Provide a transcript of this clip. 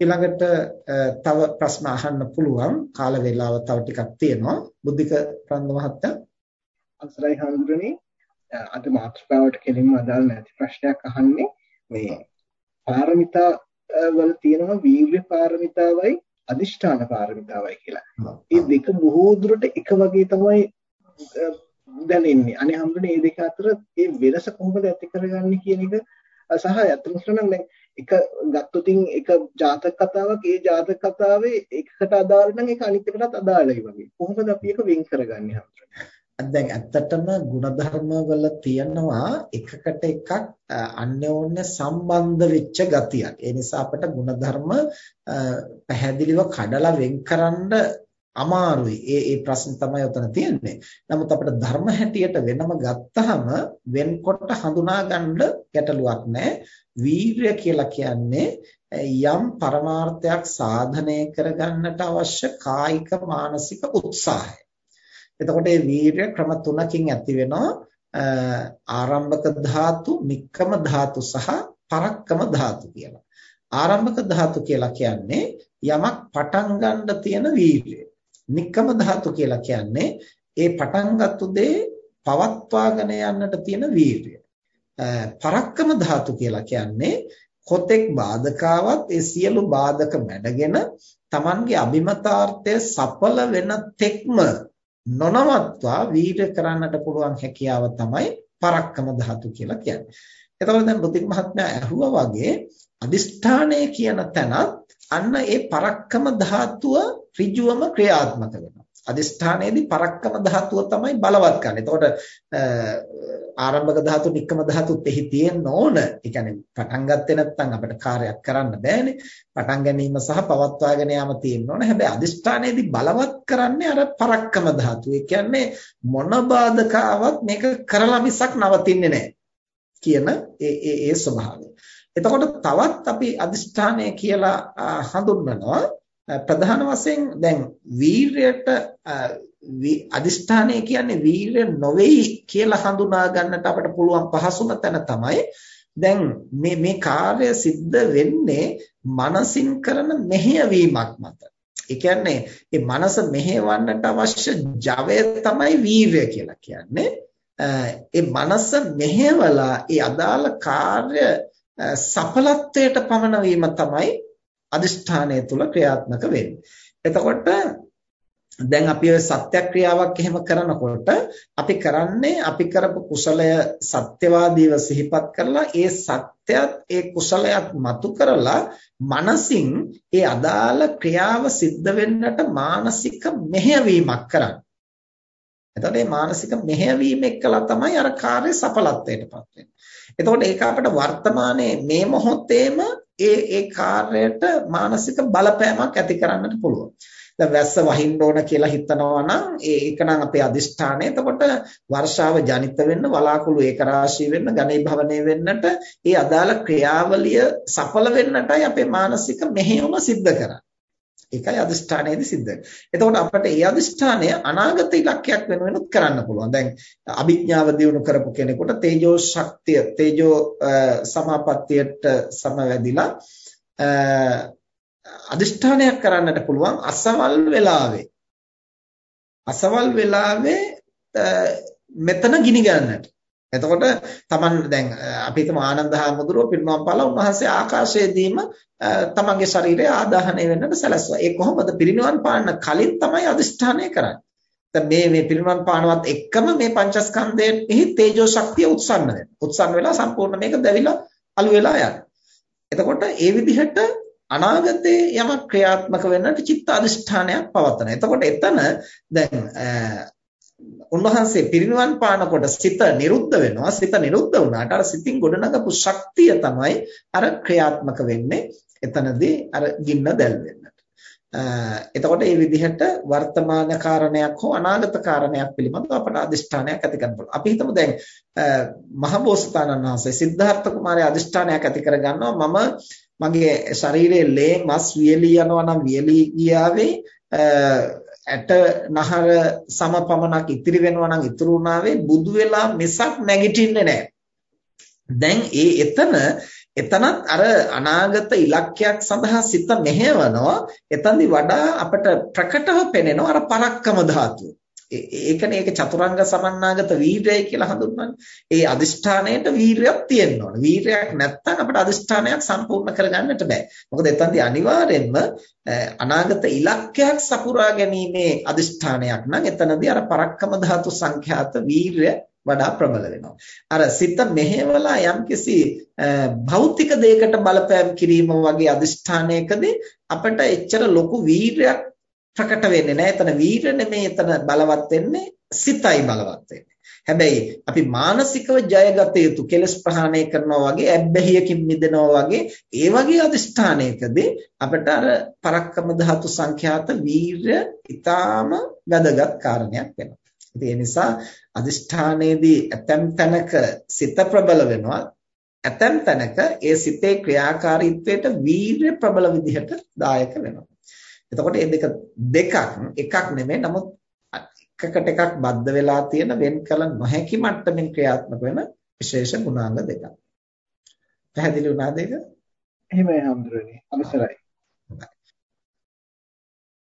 ඊළඟට තව ප්‍රශ්න අහන්න පුළුවන්. කාල වේලාව තව ටිකක් තියෙනවා. බුද්ධික ප්‍රන්ද මහත්තයා අසරයි හඳුරන්නේ අද මාතෘකාවට කෙලින්ම අදාළ නැති ප්‍රශ්නයක් අහන්නේ මේ පාරමිතා වල තියෙනවා වීර්ය පාරමිතාවයි අදිෂ්ඨාන පාරමිතාවයි කියලා. මේ දෙක බොහෝ දුරට එක වගේ තමයි දැනෙන්නේ. අනේ හම්බුනේ මේ දෙක අතර මේ වෙනස කොහොමද ඇති කරගන්නේ කියන එක සහ අතනසන දැන් එක ගත්තොතින් එක ජාතක කතාවක් ඒ ජාතක කතාවේ එකකට අදාළ නම් ඒක අනිත් එකටත් අදාළයි වගේ. කොහොමද අපි ඒක වෙන් කරගන්නේ හම්තරේ? දැන් ඇත්තටම ಗುಣධර්ම වල තියෙනවා එකකට එකක් අන්‍යෝන්‍ය සම්බන්ධ වෙච්ච ගතියක්. ඒ නිසා අපිට ಗುಣධර්ම පැහැදිලිව කඩලා වෙන් කරන්න අමාරුයි. ඒ ඒ ප්‍රශ්න තමයි උතන තියෙන්නේ. නමුත් අපිට ධර්ම හැටියට වෙනම ගත්තාම වෙන්කොට හඳුනා ගන්න ගැටලුවක් නැහැ. වීර්ය කියලා කියන්නේ යම් පරමාර්ථයක් සාධනය කරගන්නට අවශ්‍ය කායික මානසික උත්සාහය. එතකොට මේ වීර්ය ක්‍රම තුනකින් ඇති වෙනවා ආරම්භක ධාතු, නික්කම ධාතු සහ පරක්කම ධාතු කියලා. ආරම්භක ධාතු කියලා කියන්නේ යමක් පටන් ගන්න තියෙන වීර්යය. නික්කම ධාතු කියලා කියන්නේ ඒ පටන් ගත්තු දේ පවත්වාගෙන යන්නට තියෙන වීර්යය. පරක්කම ධාතු කියලා කියන්නේ කොතෙක් බාධකාවත් ඒ සියලු බාධක මැඩගෙන Tamanගේ අභිමතාර්ථය සඵල වෙන තෙක්ම නොනවත්වා වීර්ය කරන්නට පුළුවන් හැකියාව තමයි පරක්කම ධාතු කියලා කියන්නේ. එතකොට දැන් බුද්ධික මහත්මයා ඇහුවා වගේ අදිෂ්ඨානය කියන තැනත් අන්න ඒ පරක්කම ධාතුව ඍජුවම ක්‍රියාත්මක වෙනවා. අදිෂ්ඨානයේදී පරක්කම ධාතුව තමයි බලවත් කරන්නේ. එතකොට ආරම්භක ධාතු, නික්කම ධාතුත් එහි තියෙන්න ඕන. ඒ කියන්නේ පටන් ගත්තේ නැත්නම් අපිට කාර්යයක් කරන්න බෑනේ. පටන් ගැනීම සහ පවත්වාගෙන යාම තියෙන්න ඕන. හැබැයි අදිෂ්ඨානයේදී බලවත් කරන්නේ අර පරක්කම ධාතුව. ඒ කියන්නේ මොන බාධකාවක් මේක කරලා මිසක් නවතින්නේ නැහැ කියන ඒ ඒ ඒ ස්වභාවය. එතකොට තවත් අපි අදිෂ්ඨානය කියලා හඳුන්වනවා ප්‍රධාන වශයෙන් දැන් වීරයට අදිෂ්ඨානය කියන්නේ වීරය නොවේයි කියලා හඳුනා ගන්නට අපට පුළුවන් පහසුම තැන තමයි දැන් මේ මේ කාර්ය සිද්ධ වෙන්නේ මනසින් කරන මෙහෙයවීමක් මත. ඒ කියන්නේ මේ මනස මෙහෙවන්නට අවශ්‍ය ජවය තමයි වීරය කියලා කියන්නේ. ඒ මනස මෙහෙवला ඒ අදාළ කාර්ය සඵලත්වයට පමනවීම තමයි අදිෂ්ඨානය තුල ක්‍රියාත්මක වෙන්නේ. එතකොට දැන් අපි ඔය සත්‍යක්‍රියාවක් එහෙම කරනකොට අපි කරන්නේ අපි කරපු කුසලය සත්‍යවාදීව සිහිපත් කරලා ඒ සත්‍යයත් ඒ කුසලයක් මතු කරලා මනසින් ඒ අදාළ ක්‍රියාව සිද්ධ වෙන්නට මානසික මෙහෙයවීමක් කරන්නේ. එතකොට මේ මානසික මෙහෙයවීම එක්කලා තමයි අර කාර්ය සඵලත්වයටපත් වෙන්නේ. එතකොට ඒක අපිට වර්තමානයේ මේ මොහොතේම ඒ ඒ කාර්යයට මානසික බලපෑමක් ඇති කරන්නට පුළුවන්. දැන් වැස්ස වහින්න ඕන කියලා හිතනවා නම් ඒක නම් අපේ අදිෂ්ඨානය. එතකොට වර්ෂාව ජනිත වෙන්න, වලාකුළු ඒකරාශී වෙන්න, ඝනීභවනය වෙන්නට, ඒ අදාළ ක්‍රියාවලිය සඵල වෙන්නටයි අපේ මානසික මෙහෙයුම සිද්ධ කරන්නේ. ඒකයි අදිෂ්ඨානයේදී සිද්ධ වෙන්නේ. එතකොට අපිට ඒ අදිෂ්ඨානය අනාගත ඉලක්කයක් වෙනුවෙනුත් කරන්න පුළුවන්. දැන් අභිඥාව දියුණු කරපු කෙනෙකුට තේජෝ ශක්තිය, තේජෝ සමාපත්තියට සමවැදිලා අදිෂ්ඨානයක් කරන්නට පුළුවන් අසවල් වෙලාවේ. අසවල් වෙලාවේ මෙතන ගිනි ගන්නට. එතකොට Taman දැන් අපි හිතමු ආනන්ද හාමුදුරුව පිරිනොම් පාලා උන්වහන්සේ ආකාශයේදීම තමන්ගේ ශරීරය ආදාහනය වෙන්නට සැලැස්සුවා. ඒ කොහොමද පිරිනොම් පාන්න කලින් තමයි අදිෂ්ඨානය කරන්නේ. දැන් මේ මේ පිරිනොම් පානවත් එක්කම මේ පංචස්කන්ධයෙහි තේජෝ ශක්තිය උත්සන්න වෙනවා. උත්සන්න වෙලා සම්පූර්ණ මේක දැවිලා අළු වෙලා යනවා. එතකොට ඒ විදිහට අනාගතයේ යමක් ක්‍රියාත්මක වෙන්නට චිත්ත අදිෂ්ඨානයක් පවතනවා. එතකොට එතන දැන් උන්වහන්සේ පිරිනිවන් පානකොට සිත නිරුද්ධ වෙනවා. සිත නිරුද්ධ වුණාට අර සිතින් ගොඩනගපු ශක්තිය තමයි අර ක්‍රියාත්මක වෙන්නේ එතනදී අර ගින්න දැල් වෙන්නට එතකොට මේ විදිහට වර්තමාන කාරණයක් හෝ අනාගත කාරණයක් පිළිබඳව අපට අදිෂ්ඨානයක් ඇති කරන්න පුළුවන්. අපි හිතමු දැන් මහබෝසතාණන් වහන්සේ සිද්ධාර්ථ කුමාරයා අදිෂ්ඨානයක් ඇති කරගන්නවා. මම මගේ ශරීරයේ ලේ මස් වියලී යනවා නම් වියලී ගියාවේ ඇට නහර සමපමණක් ඉතිරි වෙනවා නම් ඉතුරු වුණාවේ බුදු වෙලා මිසක් නැගිටින්නේ නැහැ. දැන් ඒ එතන එතනත් අර අනාගත ඉලක්කයක් සඳහා සිත මෙහෙවනවා. එතනදි වඩා අපට ප්‍රකටව පෙනෙනවා අර පරක්කම ධාතුව. ඒකනේ ඒක චතුරංග සමන්නාගත වීරයයි කියලා හඳුන්වන්නේ. ඒ අදිෂ්ඨාණයට වීරයක් තියෙන්න ඕන. වීරයක් නැත්නම් අපිට අදිෂ්ඨානයක් සම්පූර්ණ කරගන්නට බෑ. මොකද එතනදී අනිවාර්යෙන්ම අනාගත ඉලක්කයක් සපුරා ගැනීමේ අදිෂ්ඨානයක් නම් එතනදී අර පරක්කම ධාතු සංඛ්‍යාත වීරය වඩා ප්‍රබල වෙනවා. අර සිත මෙහෙवला යම්කිසි භෞතික දෙයකට බලපෑම් කිරීම වගේ අදිෂ්ඨානයකදී අපිට එච්චර ලොකු වීරයක් ප්‍රකට වෙන්නේ නැහැ. එතන වීර නෙමෙයි එතන බලවත් වෙන්නේ සිතයි බලවත් වෙන්නේ. හැබැයි අපි මානසිකව ජයගත යුතු කෙලස් ප්‍රහාණය කරනවා වගේ ඇබ්බැහියකින් මිදෙනවා වගේ ඒ වගේ අදිෂ්ඨානයකදී අපිට අර පරක්කම ධාතු සංඛ්‍යාත වීරය ඊටාම වැදගත් කාරණයක් වෙනවා. ඉතින් ඒ නිසා අදිෂ්ඨානයේදී ඇතැම් තැනක සිත ප්‍රබල වෙනවා ඇතැම් තැනක ඒ සිතේ ක්‍රියාකාරීත්වයට වීර්ය ප්‍රබල විදිහට දායක වෙනවා. එතකොට මේ දෙක දෙකක් එකක් නෙමෙයි නමුත් එකකට එකක් බද්ධ වෙලා තියෙන වෙන් කළ නොහැකි මට්ටමින් ක්‍රියාත්මක වෙන විශේෂ ගුණාංග දෙකක්. පැහැදිලි වුණාද ඒක? එහෙමයි හම්දුරනේ. අවසරයි.